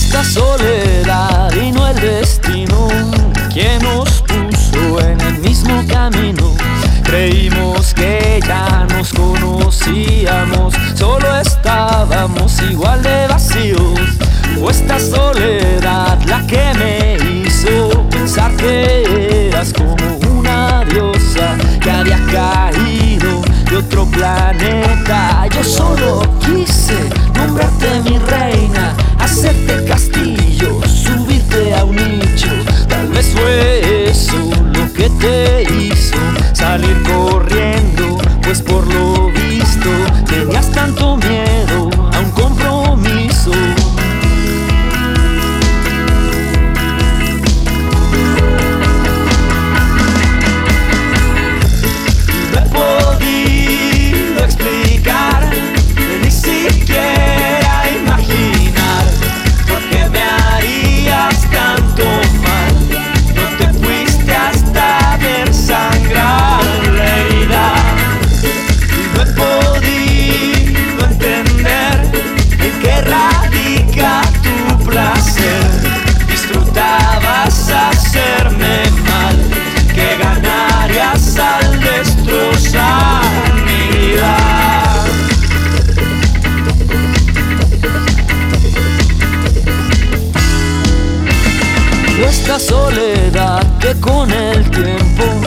Nuestra soledad y no el destino que nos puso en el mismo camino. Creímos que ya nos conocíamos, solo estábamos igual de vacíos. Nuestra soledad la que me hizo pensar que eras como una diosa que había caído de otro planeta. Yo solo quise hizo salir corriendo, pues por lo Nuestra soledad que con el tiempo